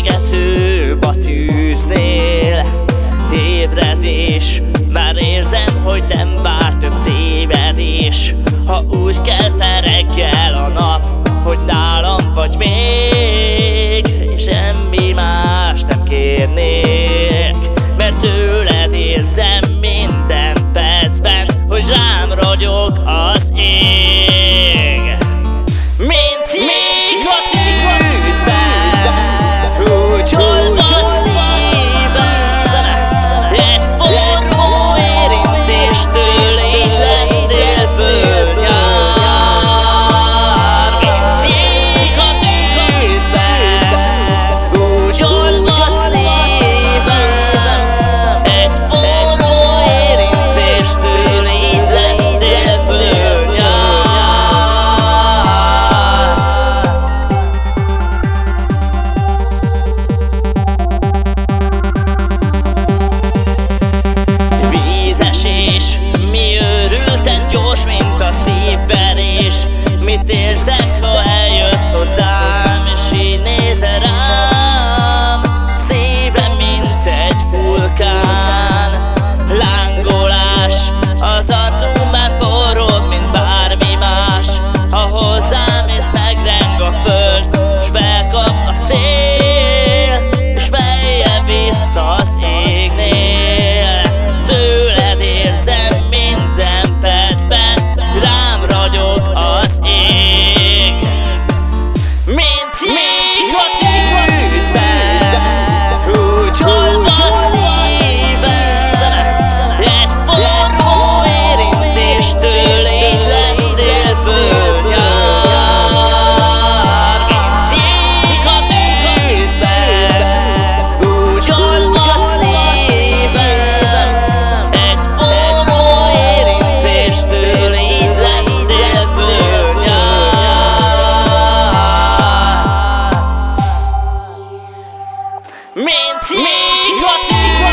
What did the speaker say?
égető batűznél Ébredés, már érzem, hogy nem vár több tévedés. Ha úgy kell fel a nap, hogy nálam vagy még És semmi más nem kérnék. Mert tőled érzem minden percben, hogy rám ragyog az én lesztél így lesztél fölnyár Mint jég a tűzben Úgy olva szívem. Egy forró érintéstől Így lesztél fölnyár Mint jég a tűzben.